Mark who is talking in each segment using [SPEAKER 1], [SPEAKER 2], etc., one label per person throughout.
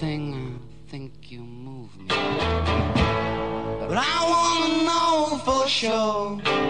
[SPEAKER 1] thing, I think you move me. But
[SPEAKER 2] I wanna know for sure.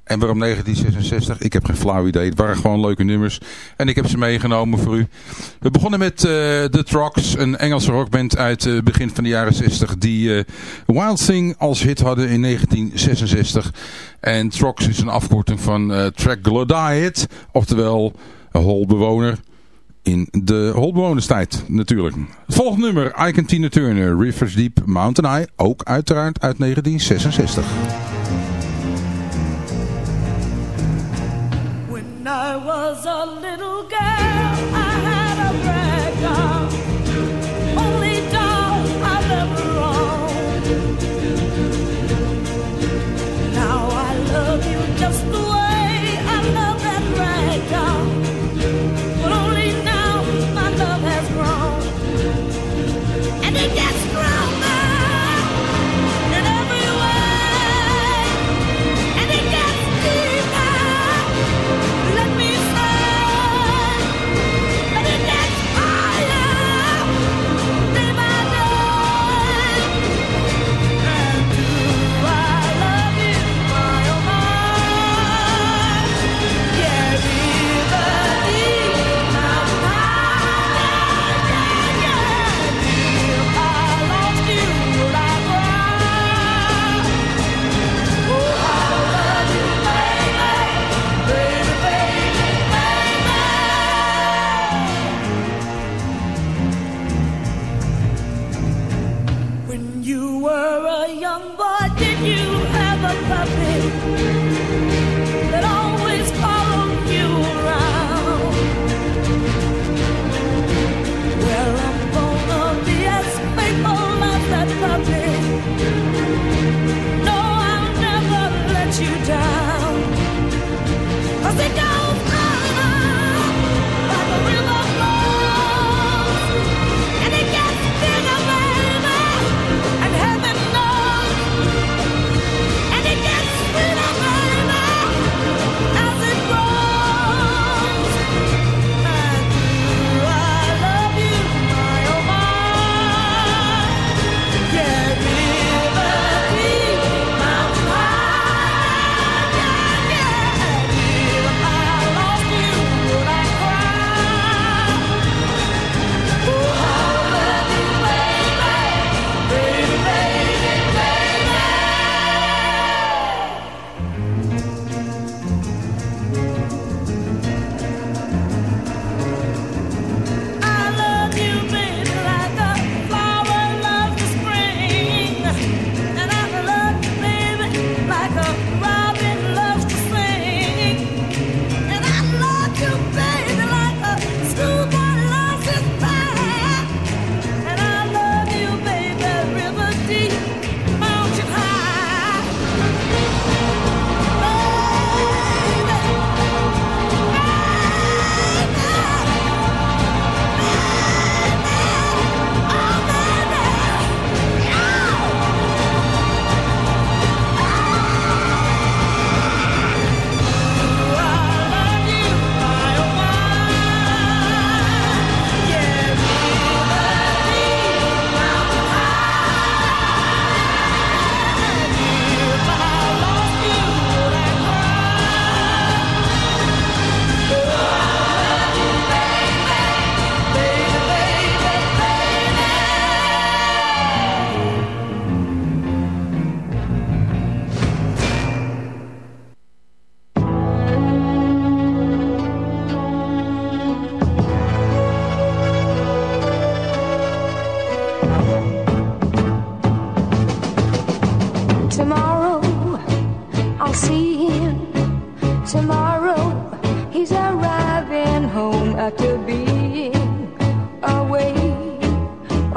[SPEAKER 3] En waarom 1966? Ik heb geen flauw idee. Het waren gewoon leuke nummers. En ik heb ze meegenomen voor u. We begonnen met uh, The Trucks, een Engelse rockband uit het uh, begin van de jaren 60. Die uh, Wild Thing als hit hadden in 1966. En Trucks is een afkorting van Troglodyte. Oftewel holbewoner in de holbewonerstijd natuurlijk. Het volgende nummer, Ike Tina Turner, Rivers Deep, Mountain Eye. Ook uiteraard uit 1966.
[SPEAKER 4] I was a little girl,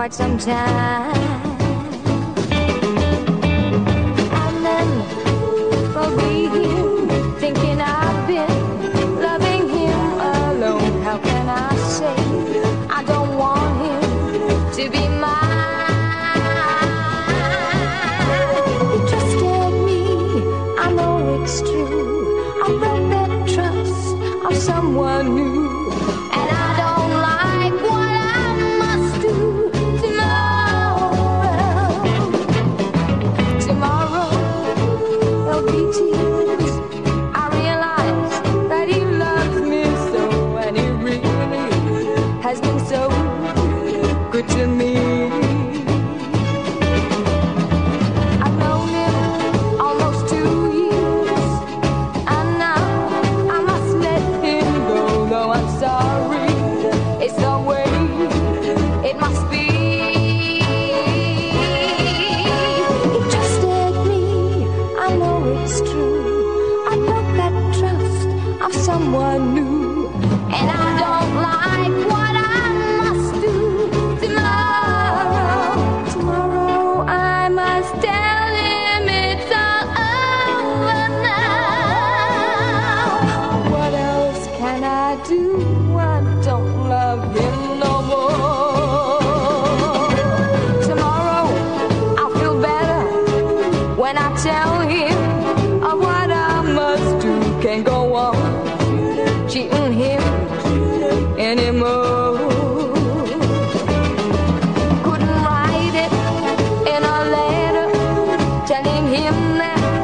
[SPEAKER 5] quite some time. That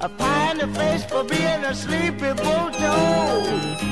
[SPEAKER 6] A pie in the face for being a sleepy bulldog.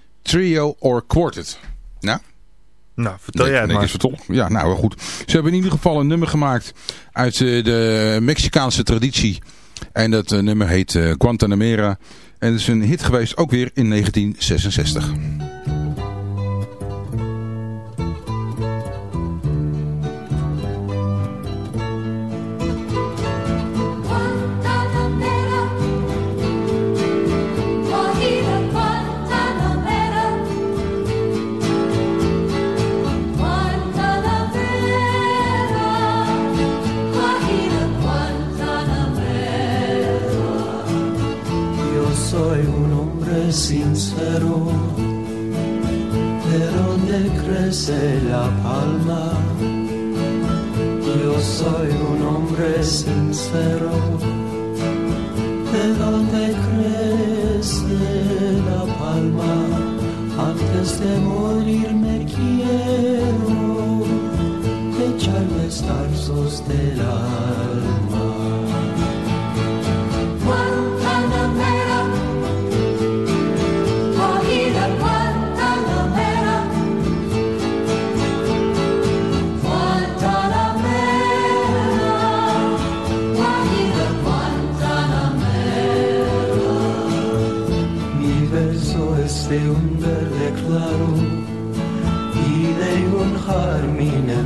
[SPEAKER 3] Trio or Quartet. Nou,
[SPEAKER 7] Nou, vertel jij het maar.
[SPEAKER 3] Ja, nou wel goed. Ze hebben in ieder geval een nummer gemaakt uit eh, de Mexicaanse traditie. En dat eh, nummer heet eh, Guantanamera. En het is een hit geweest ook weer in 1966.
[SPEAKER 8] passero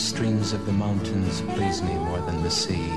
[SPEAKER 9] Streams of the mountains please me more than the sea.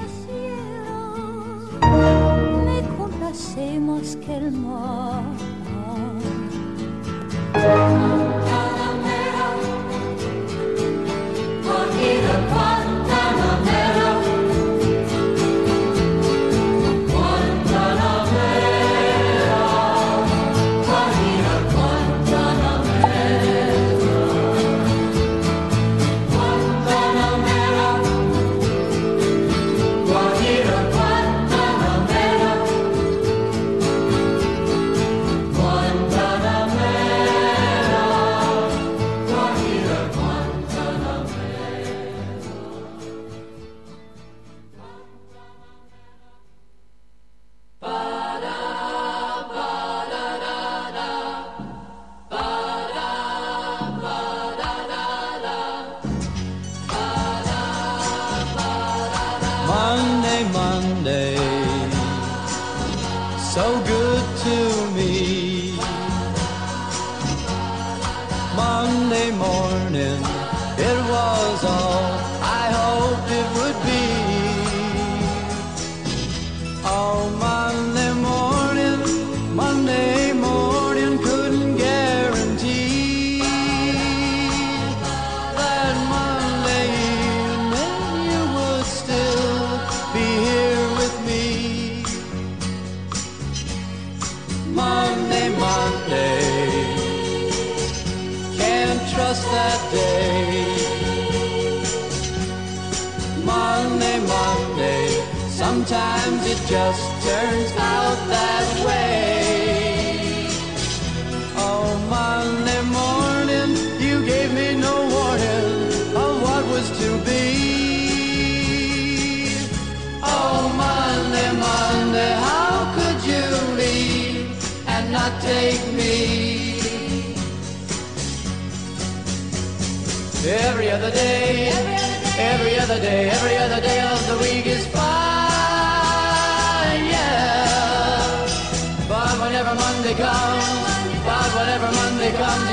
[SPEAKER 8] Day, every other day, every other day of the week is fine, yeah. But whenever Monday comes, but whenever Monday comes,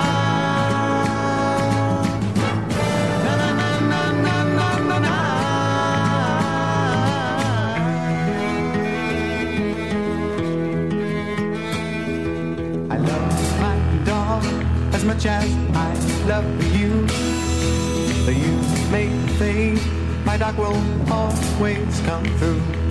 [SPEAKER 10] As much as I love you, you may fade, my dog
[SPEAKER 9] will always come through.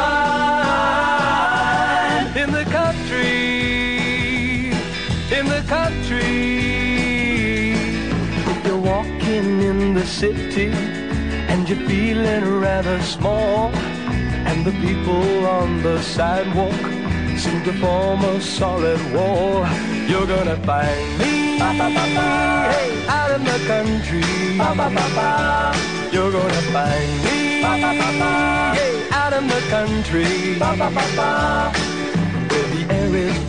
[SPEAKER 9] country, in the country. You're walking in the city and you're feeling rather small, and the people on the sidewalk seem to form a solid wall. You're gonna find me hey, out in the country. You're gonna find me hey, out in the country.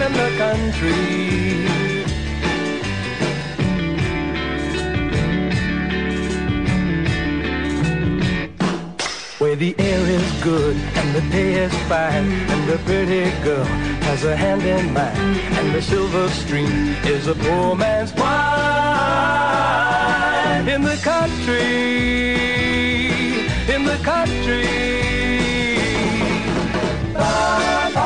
[SPEAKER 9] out in the country. Where the air is good and the day is fine And the pretty girl has a hand in mine And the silver stream is a poor man's wine In the country, in the country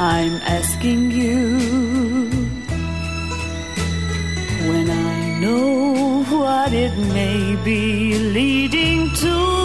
[SPEAKER 5] I'm asking you when I know what it may be leading to.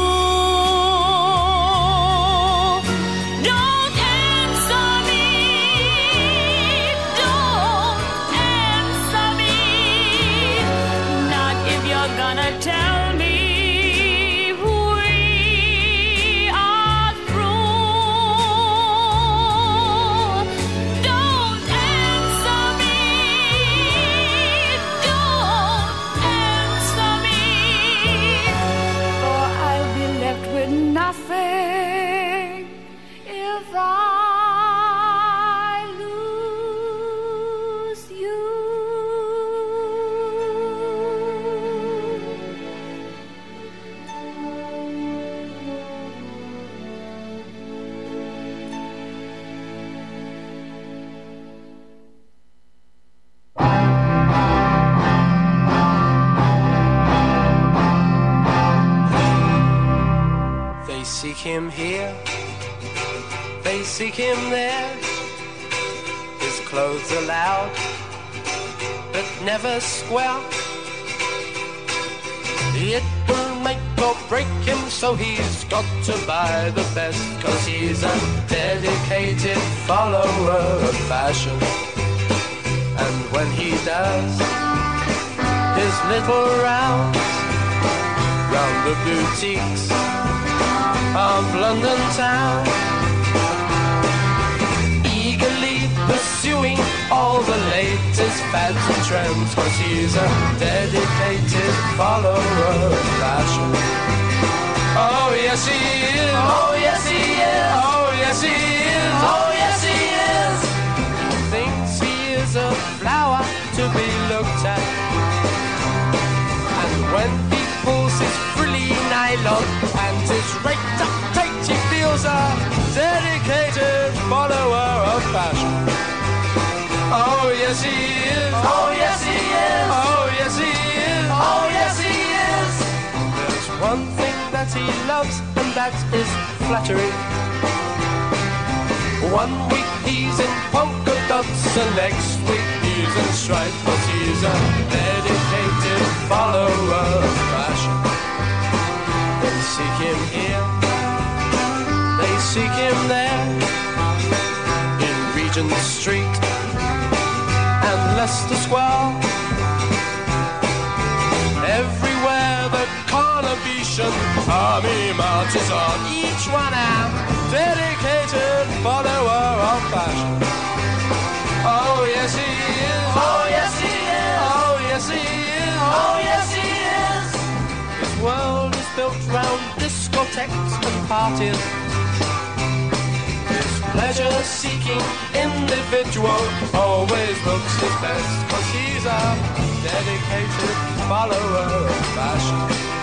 [SPEAKER 11] Square. It will make or break him, so he's got to buy the best. Cause he's a dedicated follower of fashion. And when he does his little rounds round the boutiques of London town. Pursuing all the latest fads and trends, cause he's a dedicated follower of fashion. Oh yes he is. Oh yes he is. That is flattery. One week he's in polka dots, and next week he's in stripes, but he's a dedicated follower of fashion. They seek him here, they seek him there, in Regent Street and Leicester Square. Carnation army marches on, each one a dedicated follower of fashion. Oh yes he is. Oh yes he is. Oh yes he is. Oh yes he is. His world is built round discotheques and parties. His pleasure-seeking individual always looks his best, cause he's a dedicated follower of fashion.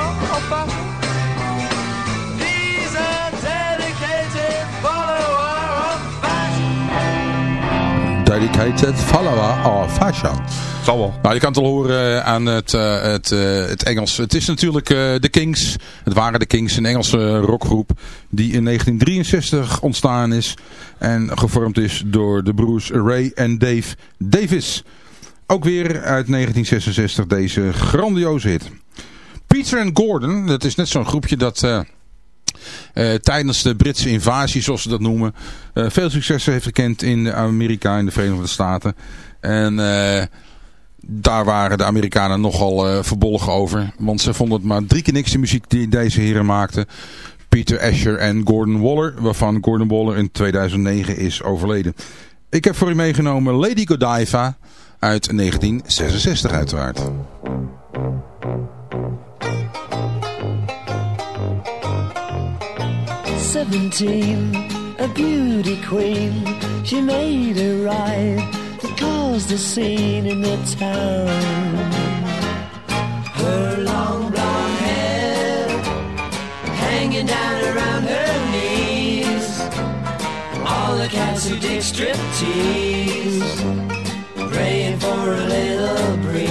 [SPEAKER 11] dedicated follower of fashion.
[SPEAKER 7] Zal wel.
[SPEAKER 3] Nou, je kan het al horen aan het, uh, het, uh, het Engels. Het is natuurlijk de Kings. Het waren de Kings, een Engelse rockgroep die in 1963 ontstaan is. En gevormd is door de broers Ray en Dave Davis. Ook weer uit 1966 deze grandioze hit. Peter and Gordon, dat is net zo'n groepje dat... Uh, tijdens de Britse invasie, zoals ze dat noemen, uh, veel succes heeft gekend in Amerika en de Verenigde Staten. En uh, daar waren de Amerikanen nogal verbolgen over. Want ze vonden het maar drie keer niks de muziek die deze heren maakten. Peter Asher en Gordon Waller, waarvan Gordon Waller in 2009 is overleden. Ik heb voor u meegenomen Lady Godiva uit 1966 uiteraard.
[SPEAKER 12] Seventeen, a beauty queen, she made a ride that caused a scene in the town.
[SPEAKER 13] Her long blonde hair hanging down around her knees. All the cats who dig striptease, praying for a little breeze.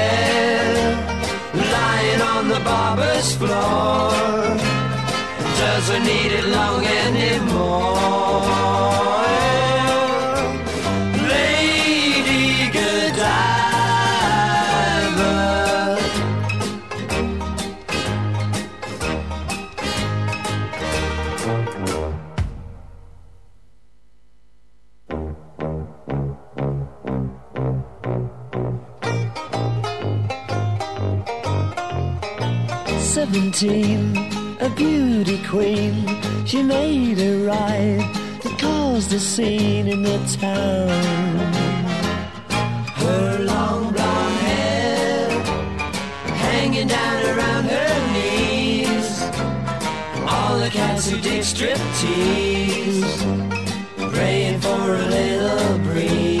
[SPEAKER 13] barber's floor doesn't need it long anymore.
[SPEAKER 12] Seventeen, a beauty queen, she made a ride that caused a scene in the town.
[SPEAKER 13] Her long blonde hair hanging down around her knees. All the cats who dig striptease, praying for a little breeze.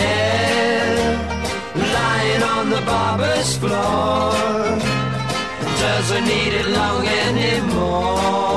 [SPEAKER 13] the barber's floor doesn't need it long anymore.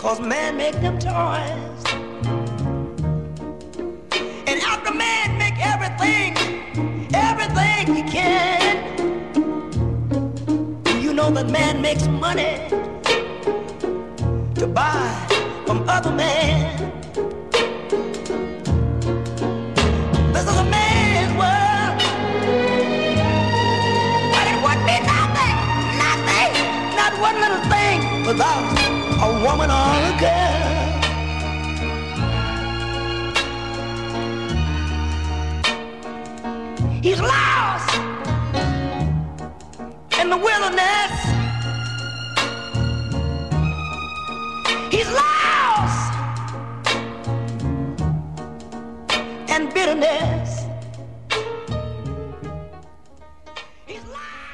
[SPEAKER 14] Cause man make them toys. And after man make everything, everything he can. You know that man makes money to buy from other men. This is a man's world. But it would be nothing, nothing, not one little thing without woman or a girl. He's lost in the wilderness. He's lost in bitterness.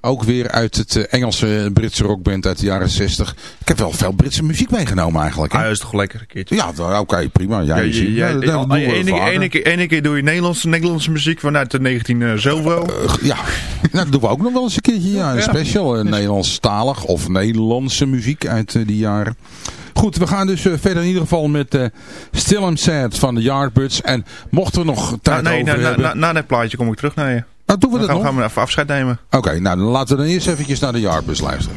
[SPEAKER 3] ook weer uit het eh, Engelse Britse rockband uit de jaren 60. Ik heb wel veel Britse muziek meegenomen eigenlijk. hè?
[SPEAKER 7] Ah, dat is toch lekker een keertje.
[SPEAKER 3] Ja, oké, prima. Ja, je ziet,
[SPEAKER 7] ja, ja, ene, keer- ene, keer, doe je Nederlandse, Nederlandse muziek vanuit de 19 eh, zoveel.
[SPEAKER 3] Eh, ja, nou, dat doen we ook nog wel eens een keertje. Ja, een special. eh, Nederlandstalig of Nederlandse muziek uit eh, die jaren. Goed, we gaan dus eh, verder in ieder geval met eh Still I'm Sad van de Yardbirds. En mochten we nog tijd
[SPEAKER 7] Nou, nee,
[SPEAKER 3] over
[SPEAKER 7] na, na,
[SPEAKER 3] hebben...
[SPEAKER 7] na, na dat plaatje kom ik terug naar je.
[SPEAKER 3] Nou, doen we
[SPEAKER 7] Dan
[SPEAKER 3] dat
[SPEAKER 7] gaan,
[SPEAKER 3] nog?
[SPEAKER 7] gaan we even afscheid nemen.
[SPEAKER 3] Oké, nou dan laten we dan eerst eventjes naar de Yardbirds luisteren.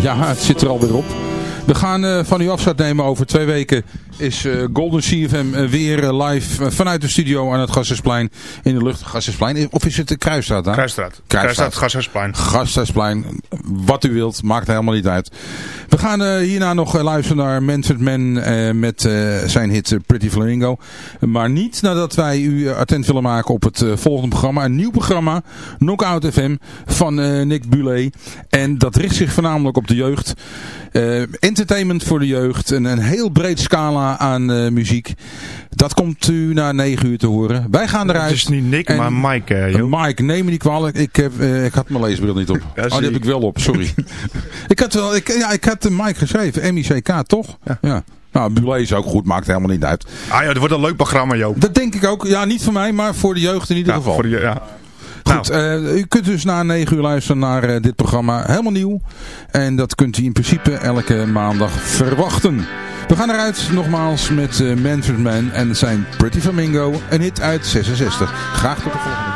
[SPEAKER 3] Ja, het zit er alweer op. We gaan uh, van u afscheid nemen. Over twee weken is uh, Golden CFM uh, weer live vanuit de studio aan het Gassersplein in de lucht. Gassersplein, of is het de Kruisstraat? Hè?
[SPEAKER 7] Kruisstraat. Kruisstraat, Gassersplein.
[SPEAKER 3] Gassersplein, wat u wilt, maakt helemaal niet uit. We gaan hierna nog luisteren naar Manfred Man met zijn hit Pretty Flamingo. Maar niet nadat wij u attent willen maken op het volgende programma. Een nieuw programma, Knockout FM van Nick Buley. En dat richt zich voornamelijk op de jeugd. Uh, entertainment voor de jeugd. Een, een heel breed scala aan uh, muziek. Dat komt u na 9 uur te horen. Wij gaan eruit.
[SPEAKER 7] Het is niet Nick, en, maar Mike. Uh,
[SPEAKER 3] Mike, neem me niet kwalijk. Ik, heb, ik had mijn leesbril niet op. ja, oh, die heb ik wel op, sorry. ik had wel, ik, ja, ik had de Mike geschreven. M-I-C-K, toch? Ja. ja. Nou, Bule is ook goed, maakt helemaal niet uit.
[SPEAKER 7] Ah ja, dat wordt een leuk programma, Joop.
[SPEAKER 3] Dat denk ik ook. Ja, niet voor mij, maar voor de jeugd in ieder
[SPEAKER 7] ja,
[SPEAKER 3] geval.
[SPEAKER 7] Voor de, ja.
[SPEAKER 3] Goed, nou. uh, u kunt dus na 9 uur luisteren naar uh, dit programma. Helemaal nieuw. En dat kunt u in principe elke maandag verwachten. We gaan eruit nogmaals met uh, Manfred Man en zijn Pretty Flamingo. Een hit uit 66. Graag tot de volgende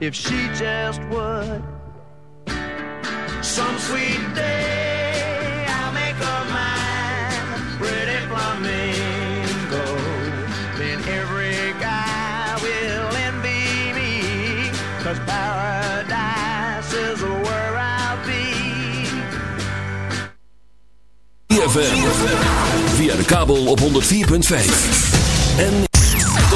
[SPEAKER 6] if she just would. Some sweet day I'll make her mine, pretty flamingo. Then every guy will envy me, cause paradise is where I'll be.
[SPEAKER 2] ZFM, via de kabel op 104.5. En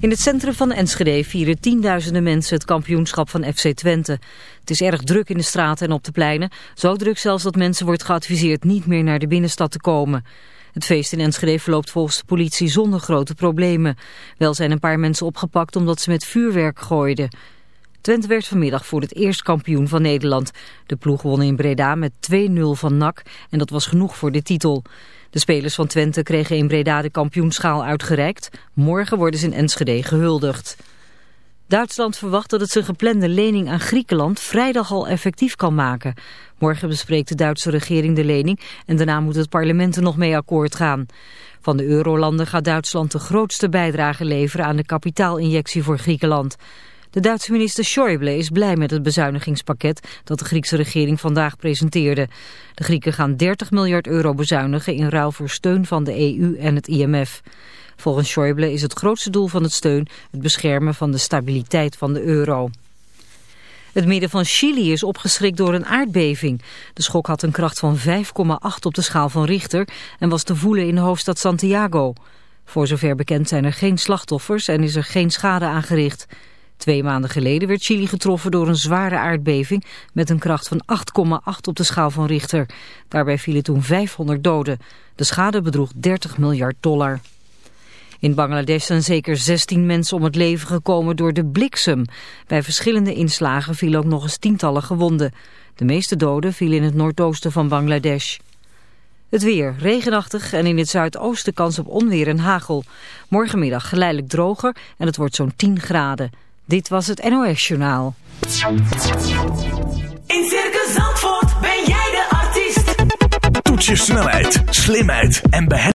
[SPEAKER 15] In het centrum van Enschede vieren tienduizenden mensen het kampioenschap van FC Twente. Het is erg druk in de straten en op de pleinen. Zo druk zelfs dat mensen wordt geadviseerd niet meer naar de binnenstad te komen. Het feest in Enschede verloopt volgens de politie zonder grote problemen. Wel zijn een paar mensen opgepakt omdat ze met vuurwerk gooiden. Twente werd vanmiddag voor het eerst kampioen van Nederland. De ploeg won in Breda met 2-0 van NAC en dat was genoeg voor de titel. De spelers van Twente kregen in Breda de kampioenschaal uitgereikt. Morgen worden ze in Enschede gehuldigd. Duitsland verwacht dat het zijn geplande lening aan Griekenland vrijdag al effectief kan maken. Morgen bespreekt de Duitse regering de lening en daarna moet het parlement er nog mee akkoord gaan. Van de eurolanden gaat Duitsland de grootste bijdrage leveren aan de kapitaalinjectie voor Griekenland. De Duitse minister Schäuble is blij met het bezuinigingspakket dat de Griekse regering vandaag presenteerde. De Grieken gaan 30 miljard euro bezuinigen in ruil voor steun van de EU en het IMF. Volgens Schäuble is het grootste doel van het steun het beschermen van de stabiliteit van de euro. Het midden van Chili is opgeschrikt door een aardbeving. De schok had een kracht van 5,8 op de schaal van Richter en was te voelen in de hoofdstad Santiago. Voor zover bekend zijn er geen slachtoffers en is er geen schade aangericht. Twee maanden geleden werd Chili getroffen door een zware aardbeving met een kracht van 8,8 op de schaal van Richter. Daarbij vielen toen 500 doden. De schade bedroeg 30 miljard dollar. In Bangladesh zijn zeker 16 mensen om het leven gekomen door de bliksem. Bij verschillende inslagen vielen ook nog eens tientallen gewonden. De meeste doden vielen in het noordoosten van Bangladesh. Het weer, regenachtig en in het zuidoosten kans op onweer en hagel. Morgenmiddag geleidelijk droger en het wordt zo'n 10 graden. Dit was het NOS Journaal.
[SPEAKER 16] In Circus Zandvoort ben jij de artiest. Toets je snelheid, slimheid en behendigheid.